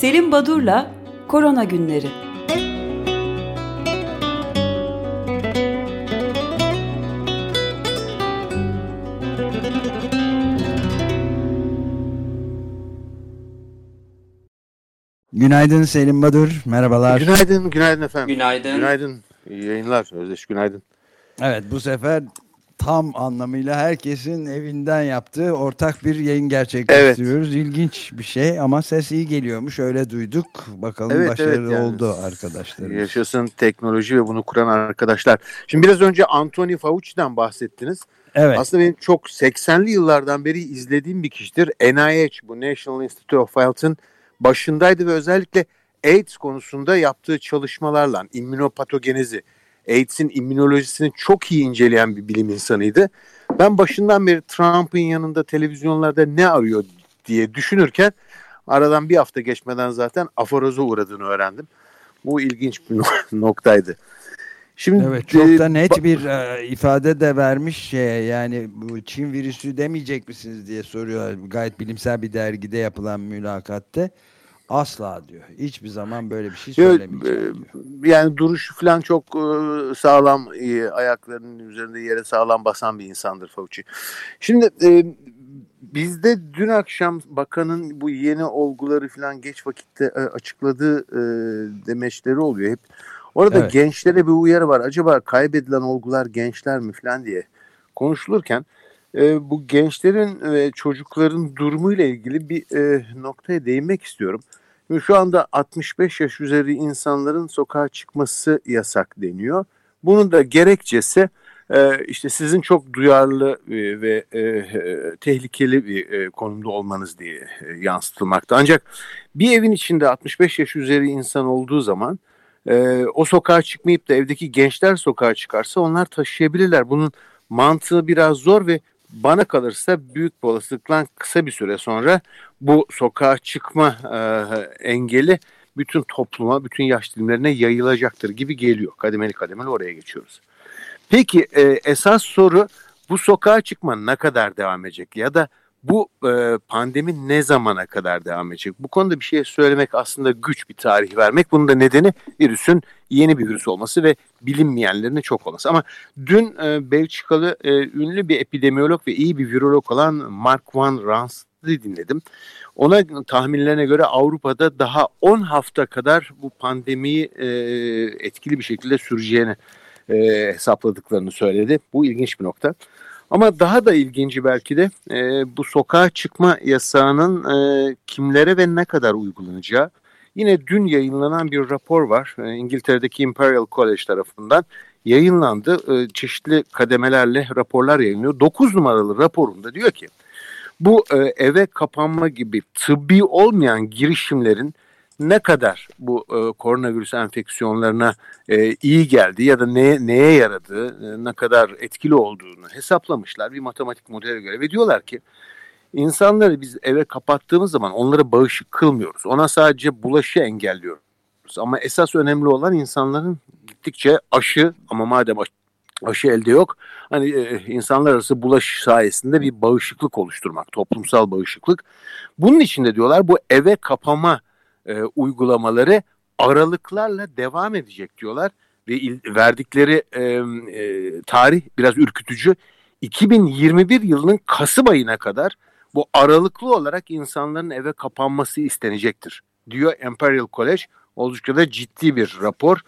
Selim Badur'la Korona Günleri. Günaydın Selim Badur, merhabalar. Günaydın, günaydın efendim. Günaydın. Günaydın, iyi yayınlar. Özdeş günaydın. Evet bu sefer tam anlamıyla herkesin evinden yaptığı ortak bir yayın gerçekleştiriyoruz. İlginç bir şey ama ses iyi geliyormuş öyle duyduk. Bakalım Evet, başarılı evet, yani. oldu arkadaşlar. Yaşasın teknoloji ve bunu kuran arkadaşlar. Şimdi biraz önce Anthony Fauci'den bahsettiniz. Evet, Aslında benim çok 80'li yıllardan beri izlediğim bir kişidir. NIH, bu National Institute of Health'ın başındaydı ve özellikle AIDS konusunda yaptığı çalışmalarla immünopatogenezi, AIDS'in immünolojisini çok iyi inceleyen bir bilim insanıydı. Ben başından beri Trump'ın yanında televizyonlarda ne arıyor diye düşünürken aradan bir hafta geçmeden zaten aforoza uğradığını öğrendim. Bu ilginç bir noktaydı. Şimdi evet çok e, da net bir e, ifade de vermiş şeye yani bu Çin virüsü demeyecek misiniz diye soruyorlar. Gayet bilimsel bir dergide yapılan mülakatte. Asla diyor. Hiçbir zaman böyle bir şey söylemeyeceğim e, diyor. yani duruşu falan çok e, sağlam, e, ayaklarının üzerinde yere sağlam basan bir insandır Fauci. Şimdi bizde dün akşam bakanın bu yeni olguları falan geç vakitte açıkladığı demeçleri oluyor hep. Orada Evet. gençlere bir uyarı var. Acaba kaybedilen olgular gençler mi falan diye konuşulurken bu gençlerin ve çocukların durumuyla ilgili bir e, noktaya değinmek istiyorum. Şimdi Şu anda 65 yaş üzeri insanların sokağa çıkması yasak deniyor. Bunun da gerekçesi e, işte sizin çok duyarlı e, ve e, tehlikeli bir e, konumda olmanız diye e, yansıtılmakta. Ancak bir evin içinde 65 yaş üzeri insan olduğu zaman e, o sokağa çıkmayıp da evdeki gençler sokağa çıkarsa onlar taşıyabilirler. Bunun mantığı biraz zor ve bana kalırsa büyük bir olasılıkla kısa bir süre sonra bu sokağa çıkma e, engeli bütün topluma, bütün yaş dilimlerine yayılacaktır gibi geliyor. Kademeli kademeli oraya geçiyoruz. Peki e, esas soru bu sokağa çıkma ne kadar devam edecek ya da bu e, pandemi ne zamana kadar devam edecek? Bu konuda bir şey söylemek aslında güç bir tarih vermek. Bunun da nedeni virüsün yeni bir virüs olması ve bilinmeyenlerin çok olması. Ama dün e, Belçikalı e, ünlü bir epidemiyolog ve iyi bir virolog olan Mark Van Rans'ı dinledim. Ona tahminlerine göre Avrupa'da daha 10 hafta kadar bu pandemiyi e, etkili bir şekilde süreceğini e, hesapladıklarını söyledi. Bu ilginç bir nokta. Ama daha da ilginci belki de e, bu sokağa çıkma yasağının e, kimlere ve ne kadar uygulanacağı. Yine dün yayınlanan bir rapor var. E, İngiltere'deki Imperial College tarafından yayınlandı. E, çeşitli kademelerle raporlar yayınlıyor. 9 numaralı raporunda diyor ki bu e, eve kapanma gibi tıbbi olmayan girişimlerin ne kadar bu e, koronavirüs enfeksiyonlarına e, iyi geldi ya da neye, neye yaradığı, e, ne kadar etkili olduğunu hesaplamışlar bir matematik modele göre ve diyorlar ki insanları biz eve kapattığımız zaman onlara bağışık kılmıyoruz. Ona sadece bulaşı engelliyoruz. Ama esas önemli olan insanların gittikçe aşı ama madem aşı, aşı elde yok hani e, insanlar arası bulaş sayesinde bir bağışıklık oluşturmak, toplumsal bağışıklık. Bunun için de diyorlar bu eve kapama e, uygulamaları aralıklarla devam edecek diyorlar ve il, verdikleri e, e, tarih biraz ürkütücü. 2021 yılının Kasım ayına kadar bu aralıklı olarak insanların eve kapanması istenecektir diyor Imperial College. Oldukça da ciddi bir rapor.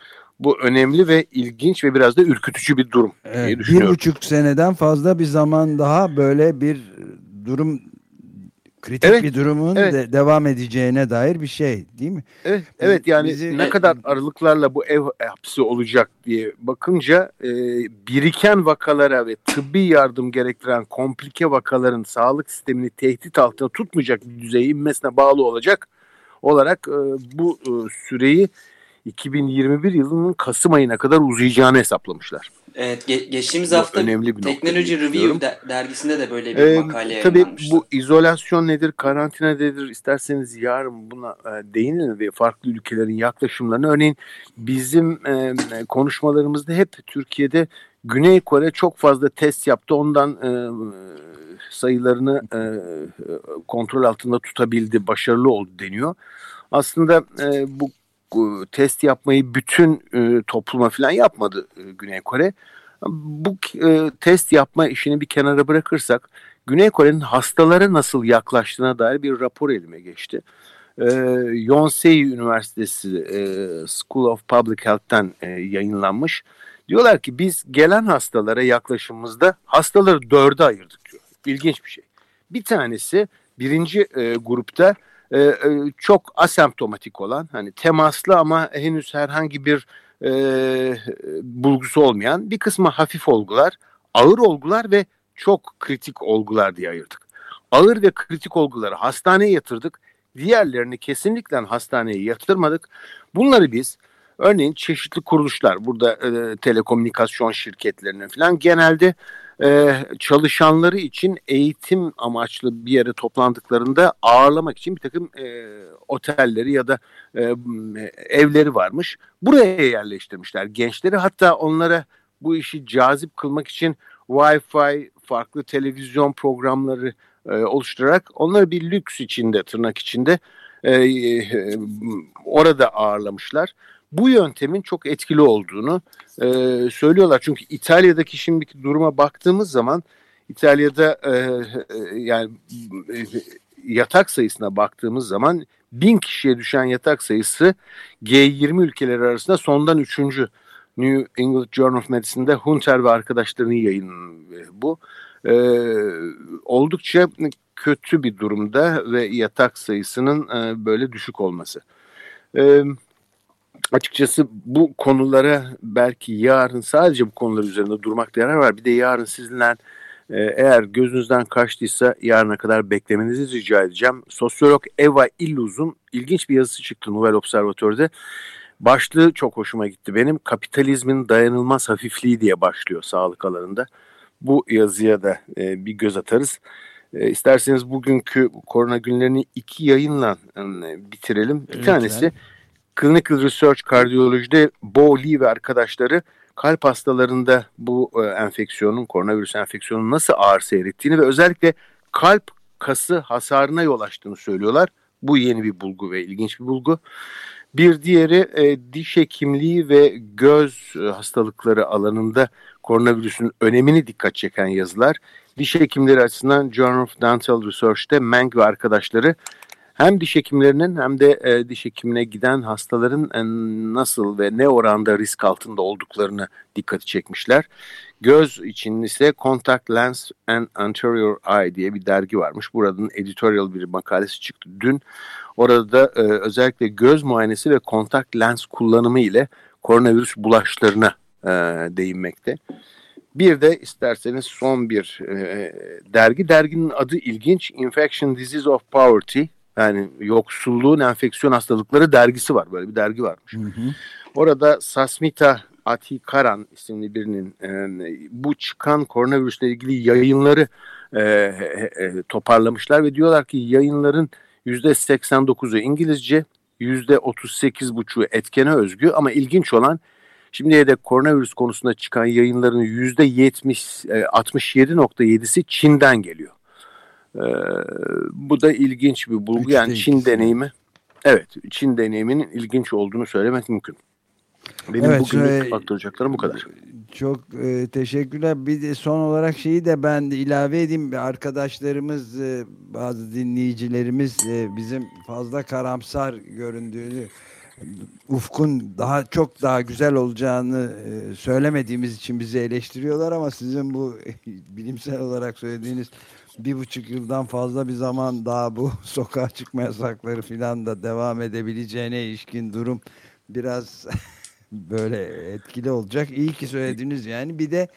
Bu önemli ve ilginç ve biraz da ürkütücü bir durum diye Evet, bir buçuk seneden fazla bir zaman daha böyle bir durum kritik Evet, bir durumun evet. de- devam edeceğine dair bir şey değil mi? Evet, evet yani bizi- ne kadar aralıklarla bu ev hapsi olacak diye bakınca e, biriken vakalara ve tıbbi yardım gerektiren komplike vakaların sağlık sistemini tehdit altında tutmayacak bir düzeye inmesine bağlı olacak olarak e, bu e, süreyi 2021 yılının Kasım ayına kadar uzayacağını hesaplamışlar. Evet, ge- geçtiğimiz Bu hafta önemli bir Teknoloji Review de- dergisinde de böyle bir Ee, makale tabii bu izolasyon nedir, karantina nedir isterseniz yarın buna e, değinin ve farklı ülkelerin yaklaşımlarını. Örneğin bizim e, konuşmalarımızda hep Türkiye'de Güney Kore çok fazla test yaptı. Ondan e, sayılarını e, kontrol altında tutabildi, başarılı oldu deniyor. aslında e, bu test yapmayı bütün e, topluma falan yapmadı e, Güney Kore. Bu e, test yapma işini bir kenara bırakırsak Güney Kore'nin hastalara nasıl yaklaştığına dair bir rapor elime geçti. E, Yonsei Üniversitesi e, School of Public Health'ten e, yayınlanmış. Diyorlar ki biz gelen hastalara yaklaşımımızda hastaları dörde ayırdık diyor. İlginç bir şey. Bir tanesi birinci e, grupta e, e, çok asemptomatik olan hani temaslı ama henüz herhangi bir e, bulgusu olmayan bir kısmı hafif olgular, ağır olgular ve çok kritik olgular diye ayırdık. Ağır ve kritik olguları hastaneye yatırdık. Diğerlerini kesinlikle hastaneye yatırmadık. Bunları biz örneğin çeşitli kuruluşlar burada e, telekomünikasyon şirketlerinin falan genelde e, çalışanları için eğitim amaçlı bir yere toplandıklarında ağırlamak için bir takım e, otelleri ya da e, evleri varmış. Buraya yerleştirmişler gençleri hatta onlara bu işi cazip kılmak için Wi-Fi, farklı televizyon programları e, oluşturarak onları bir lüks içinde, tırnak içinde e, e, orada ağırlamışlar. Bu yöntemin çok etkili olduğunu e, söylüyorlar. Çünkü İtalya'daki şimdiki duruma baktığımız zaman İtalya'da e, e, yani e, yatak sayısına baktığımız zaman bin kişiye düşen yatak sayısı G20 ülkeleri arasında sondan üçüncü. New England Journal of Medicine'de Hunter ve arkadaşlarının yayın bu. Ee, oldukça kötü bir durumda ve yatak sayısının e, böyle düşük olması. Ee, açıkçası bu konulara belki yarın sadece bu konular üzerinde durmakta yarar var. Bir de yarın sizinle e, eğer gözünüzden kaçtıysa yarına kadar beklemenizi rica edeceğim. Sosyolog Eva Illuz'un ilginç bir yazısı çıktı Nouvel Observatör'de. Başlığı çok hoşuma gitti benim. Kapitalizmin dayanılmaz hafifliği diye başlıyor sağlık alanında. Bu yazıya da e, bir göz atarız. E, isterseniz bugünkü korona günlerini iki yayınla e, bitirelim. Bir Lütfen. tanesi Clinical Research Kardiyolojide Bo Lee ve arkadaşları kalp hastalarında bu e, enfeksiyonun, koronavirüs enfeksiyonun nasıl ağır seyrettiğini ve özellikle kalp kası hasarına yol açtığını söylüyorlar. Bu yeni bir bulgu ve ilginç bir bulgu. Bir diğeri e, diş hekimliği ve göz e, hastalıkları alanında koronavirüsün önemini dikkat çeken yazılar. Diş hekimleri açısından Journal of Dental Research'te Meng ve arkadaşları hem diş hekimlerinin hem de e, diş hekimine giden hastaların e, nasıl ve ne oranda risk altında olduklarını dikkati çekmişler. Göz için ise Contact Lens and Anterior Eye diye bir dergi varmış. Buradan editorial bir makalesi çıktı dün. Orada da e, özellikle göz muayenesi ve kontak lens kullanımı ile koronavirüs bulaşlarına e, değinmekte. Bir de isterseniz son bir e, dergi. Derginin adı ilginç. Infection Disease of Poverty. Yani yoksulluğun enfeksiyon hastalıkları dergisi var. Böyle bir dergi varmış. Hı hı. Orada Sasmita Atikaran isimli birinin e, bu çıkan koronavirüsle ilgili yayınları e, e, toparlamışlar ve diyorlar ki yayınların %89'u İngilizce, %38,5'u etkene özgü ama ilginç olan şimdiye dek koronavirüs konusunda çıkan yayınların %70, 67.7'si e, Çin'den geliyor. Ee, bu da ilginç bir bulgu. Yani Çin deneyimi, evet Çin deneyiminin ilginç olduğunu söylemek mümkün. Benim evet, bugün aktaracaklarım bu kadar. Çok e, teşekkürler. Bir de son olarak şeyi de ben de ilave edeyim. Arkadaşlarımız, e, bazı dinleyicilerimiz e, bizim fazla karamsar göründüğünü, ufkun daha çok daha güzel olacağını e, söylemediğimiz için bizi eleştiriyorlar ama sizin bu bilimsel olarak söylediğiniz bir buçuk yıldan fazla bir zaman daha bu sokağa çıkma yasakları filan da devam edebileceğine ilişkin durum biraz böyle etkili olacak. İyi ki söylediniz yani. Bir de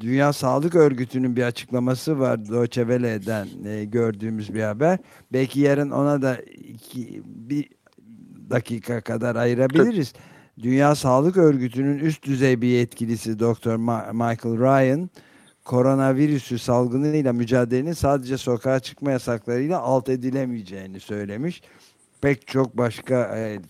Dünya Sağlık Örgütü'nün bir açıklaması var Deutsche Welle'den e, gördüğümüz bir haber. Belki yarın ona da iki, bir dakika kadar ayırabiliriz. Dünya Sağlık Örgütü'nün üst düzey bir yetkilisi. Ma Michael Ryan koronavirüsü salgınıyla mücadelenin sadece sokağa çıkma yasaklarıyla alt edilemeyeceğini söylemiş. Pek çok başka e,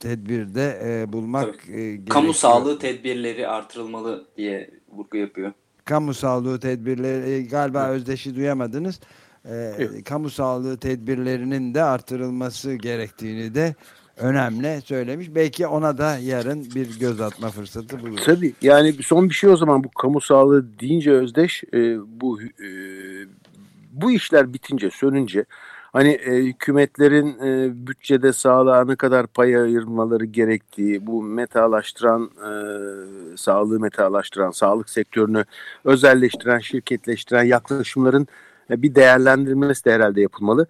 tedbirde e, bulmak e, gerekiyor. Kamu sağlığı tedbirleri artırılmalı diye vurgu yapıyor. Kamu sağlığı tedbirleri e, galiba evet. özdeşi duyamadınız. e, Evet. kamu sağlığı tedbirlerinin de artırılması gerektiğini de önemli söylemiş. Belki ona da yarın bir göz atma fırsatı buluruz. Tabii yani son bir şey o zaman bu kamu sağlığı deyince Özdeş e, bu e, bu işler bitince sönünce hani e, hükümetlerin e, bütçede sağlığa ne kadar pay ayırmaları gerektiği bu metalaştıran e, sağlığı metalaştıran sağlık sektörünü özelleştiren şirketleştiren yaklaşımların e, bir değerlendirmesi de herhalde yapılmalı.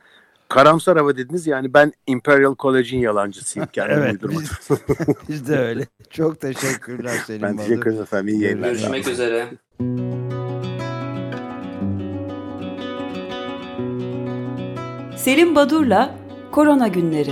Karamsar hava dediniz yani ben Imperial College'in yalancısıyım kendim Evet uydurmak. biz, biz de öyle. Çok teşekkürler Selim Ben Badur. teşekkür ederim efendim. İyi yayınlar. Görüşmek üzere. Selim Badur'la Korona Günleri